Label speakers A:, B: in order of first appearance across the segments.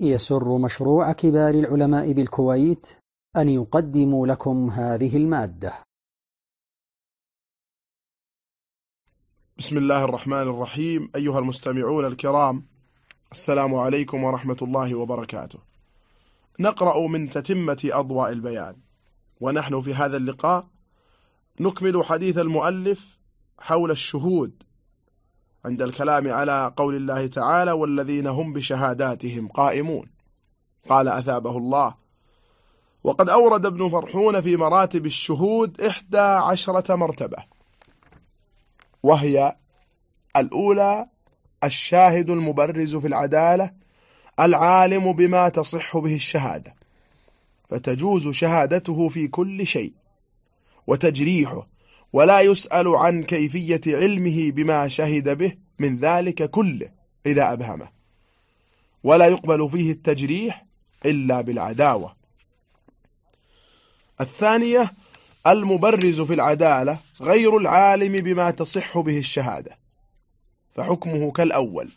A: يسر مشروع كبار العلماء بالكويت أن يقدم لكم هذه المادة.
B: بسم الله الرحمن الرحيم. أيها المستمعون الكرام السلام عليكم ورحمة الله وبركاته. نقرأ من تتمة أضواء البيان. ونحن في هذا اللقاء نكمل حديث المؤلف حول الشهود عند الكلام على قول الله تعالى والذين هم بشهاداتهم قائمون. قال أثابه الله وقد أورد ابن فرحون في مراتب الشهود إحدى عشرة مرتبة وهي الأولى الشاهد المبرز في العدالة العالم بما تصح به الشهادة فتجوز شهادته في كل شيء وتجريحه ولا يسأل عن كيفية علمه بما شهد به من ذلك كله إذا أبهمه. ولا يقبل فيه التجريح إلا بالعداوة. الثانية المبرز في العدالة غير العالم بما تصح به الشهادة. فحكمه كالأول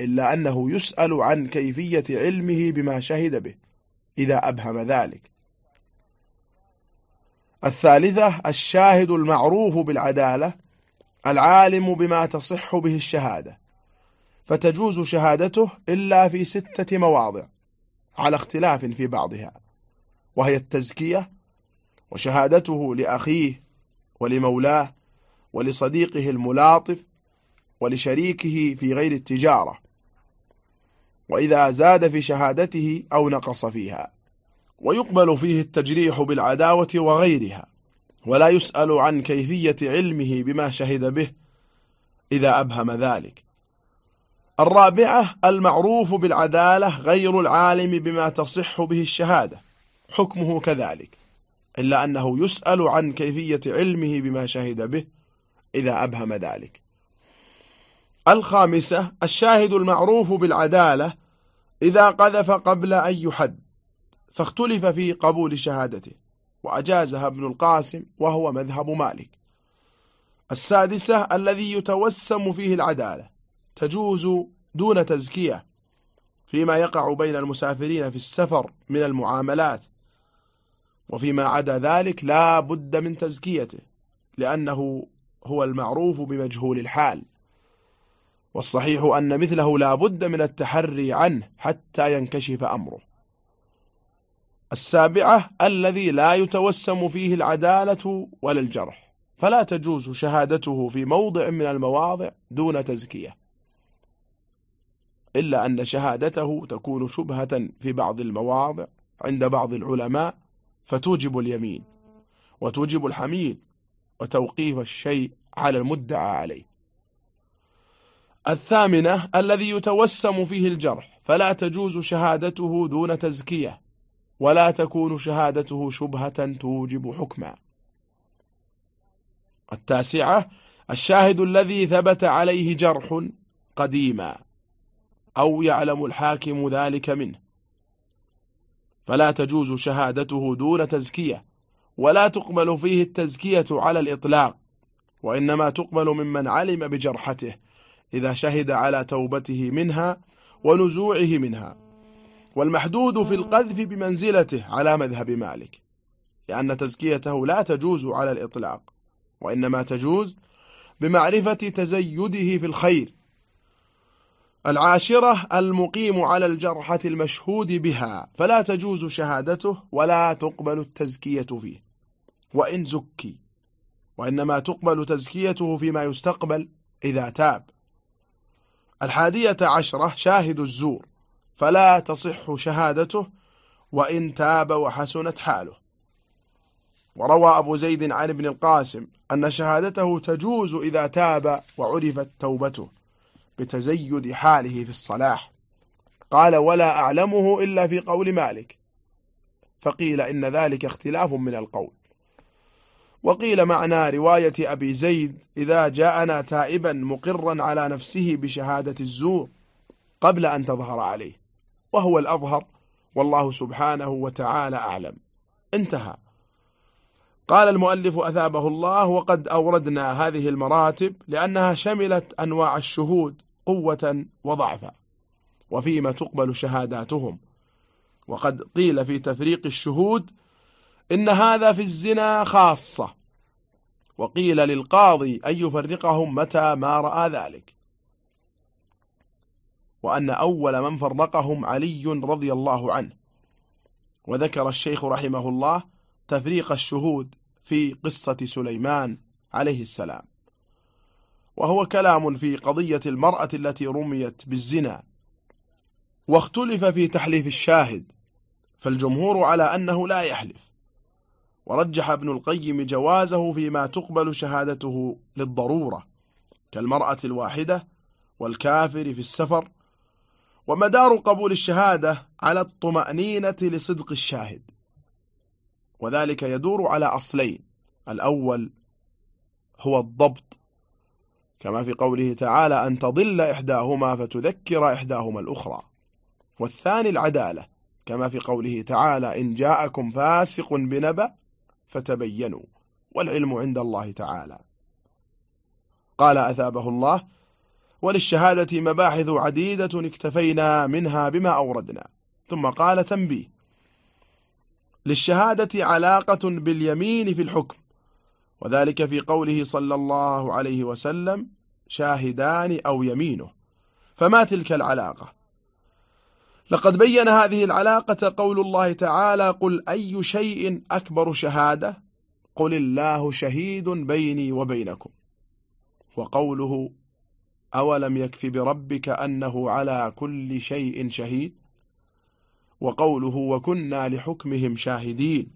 B: إلا أنه يسأل عن كيفية علمه بما شهد به إذا أبهم ذلك. الثالثة الشاهد المعروف بالعدالة العالم بما تصح به الشهادة. فتجوز شهادته إلا في ستة مواضع على اختلاف في بعضها. وهي التزكية وشهادته لأخيه ولمولاه ولصديقه الملاطف ولشريكه في غير التجارة. وإذا زاد في شهادته أو نقص فيها. ويقبل فيه التجريح بالعداوة وغيرها ولا يسأل عن كيفية علمه بما شهد به إذا أبهم ذلك. الرابعة المعروف بالعدالة غير العالم بما تصح به الشهادة حكمه كذلك إلا أنه يسأل عن كيفية علمه بما شهد به إذا أبهم ذلك. الخامسة الشاهد المعروف بالعدالة إذا قذف قبل أن يحد. فاختلف في قبول شهادته وأجازها ابن القاسم وهو مذهب مالك. السادسة الذي يتوسم فيه العدالة تجوز دون تزكية فيما يقع بين المسافرين في السفر من المعاملات وفيما عدا ذلك لا بد من تزكيته لأنه هو المعروف بمجهول الحال. والصحيح أن مثله لا بد من التحري عنه حتى ينكشف أمره. السابعة الذي لا يتوسم فيه العدالة ولا الجرح. فلا تجوز شهادته في موضع من المواضع دون تزكية. إلا أن شهادته تكون شبهة في بعض المواضع عند بعض العلماء فتوجب اليمين وتوجب الحميل وتوقيف الشيء على المدعى عليه. الثامنة الذي يتوسم فيه الجرح فلا تجوز شهادته دون تزكية. ولا تكون شهادته شبهة توجب حكما. التاسعة الشاهد الذي ثبت عليه جرح قديما أو يعلم الحاكم ذلك منه. فلا تجوز شهادته دون تزكية ولا تقبل فيه التزكية على الإطلاق وإنما تقبل ممن علم بجرحته إذا شهد على توبته منها ونزوعه منها. والمحدود في القذف بمنزلته على مذهب مالك لأن تزكيته لا تجوز على الإطلاق وإنما تجوز بمعرفة تزيده في الخير. العاشرة المقيم على الجرحة المشهود بها فلا تجوز شهادته ولا تقبل التزكية فيه وإن زكي وإنما تقبل تزكيته فيما يستقبل إذا تاب. الحادية عشرة شاهد الزور. فلا تصح شهادته وإن تاب وحسنت حاله. وروى أبو زيد عن ابن القاسم أن شهادته تجوز إذا تاب وعرفت توبته بتزيد حاله في الصلاح. قال ولا أعلمه إلا في قول مالك فقيل إن ذلك اختلاف من القول وقيل معنى رواية أبي زيد إذا جاءنا تائبا مقرا على نفسه بشهادة الزور قبل أن تظهر عليه وهو الأظهر والله سبحانه وتعالى أعلم. انتهى. قال المؤلف أثابه الله وقد أوردنا هذه المراتب لأنها شملت أنواع الشهود قوة وضعفا وفيما تقبل شهاداتهم. وقد قيل في تفريق الشهود إن هذا في الزنا خاصة. وقيل للقاضي أن يفرقهم متى ما رأى ذلك. وأن أول من فرقهم علي رضي الله عنه. وذكر الشيخ رحمه الله تفريق الشهود في قصة سليمان عليه السلام. وهو كلام في قضية المرأة التي رميت بالزنا. واختلف في تحليف الشاهد فالجمهور على أنه لا يحلف. ورجح ابن القيم جوازه فيما تقبل شهادته للضرورة كالمرأة الواحدة والكافر في السفر ومدار قبول الشهادة على الطمأنينة لصدق الشاهد. وذلك يدور على أصلين. الأول هو الضبط. كما في قوله تعالى أن تضل إحداهما فتذكر إحداهما الأخرى. والثاني العدالة. كما في قوله تعالى إن جاءكم فاسق بنبأ فتبينوا. والعلم عند الله تعالى. قال أثابه الله وللشهادة مباحث عديدة اكتفينا منها بما أوردنا. ثم قال تنبيه. للشهادة علاقة باليمين في الحكم. وذلك في قوله صلى الله عليه وسلم شاهدان أو يمينه. فما تلك العلاقة؟ لقد بين هذه العلاقة قول الله تعالى قل أي شيء أكبر شهادة؟ قل الله شهيد بيني وبينكم. وقوله أولم يكف بربك أنه على كل شيء شهيد؟ وقوله وكنا لحكمهم شاهدين.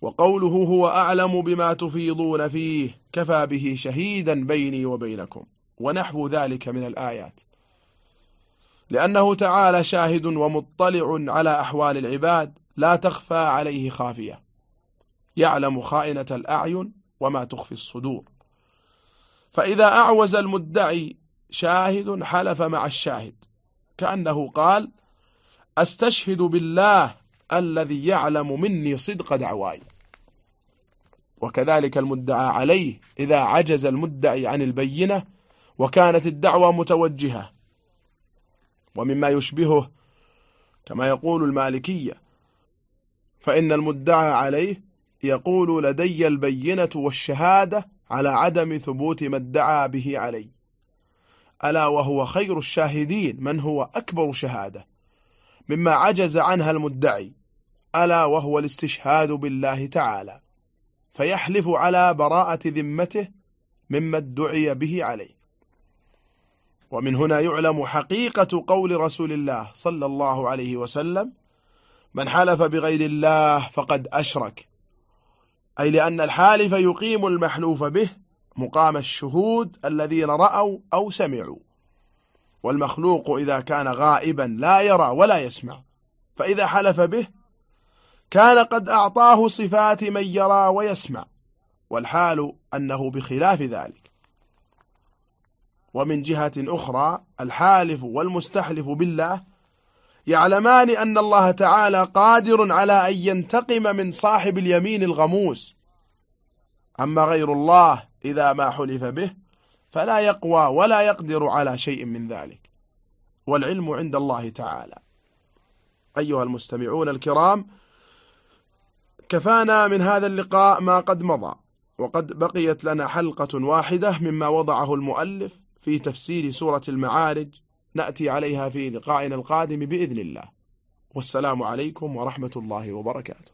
B: وقوله هو أعلم بما تفيضون فيه كفى به شهيدا بيني وبينكم. ونحو ذلك من الآيات. لأنه تعالى شاهد ومطلع على أحوال العباد لا تخفى عليه خافية. يعلم خائنة الأعين وما تخفي الصدور. فإذا أعوز المدعي شاهد حلف مع الشاهد. كأنه قال أستشهد بالله الذي يعلم مني صدق دعواي. وكذلك المدعى عليه إذا عجز المدعي عن البينة وكانت الدعوة متوجهة. ومما يشبهه كما يقول المالكية فإن المدعى عليه يقول لدي البينة والشهادة على عدم ثبوت ما ادعى به علي. ألا وهو خير الشاهدين من هو أكبر شهادة؟ مما عجز عنها المدعي ألا وهو الاستشهاد بالله تعالى فيحلف على براءة ذمته مما ادعي به عليه. ومن هنا يعلم حقيقة قول رسول الله صلى الله عليه وسلم من حلف بغير الله فقد أشرك أي لأن الحالف يقيم المحلوف به مقام الشهود الذين رأوا أو سمعوا. والمخلوق إذا كان غائبا لا يرى ولا يسمع. فإذا حلف به كان قد أعطاه صفات من يرى ويسمع. والحال أنه بخلاف ذلك. ومن جهة أخرى الحالف والمستحلف بالله يعلمان أن الله تعالى قادر على أن ينتقم من صاحب اليمين الغموس. أما غير الله إذا ما حلف به فلا يقوى ولا يقدر على شيء من ذلك. والعلم عند الله تعالى. أيها المستمعون الكرام كفانا من هذا اللقاء ما قد مضى وقد بقيت لنا حلقة واحدة مما وضعه المؤلف في تفسير سورة المعارج نأتي عليها في لقائنا القادم بإذن الله. والسلام عليكم ورحمة الله وبركاته.